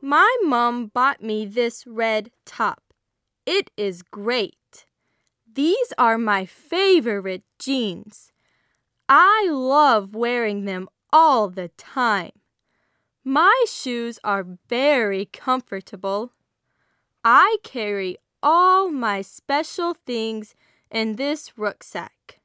My mom bought me this red top. It is great. These are my favorite jeans. I love wearing them all the time. My shoes are very comfortable. I carry all my special things in this rucksack.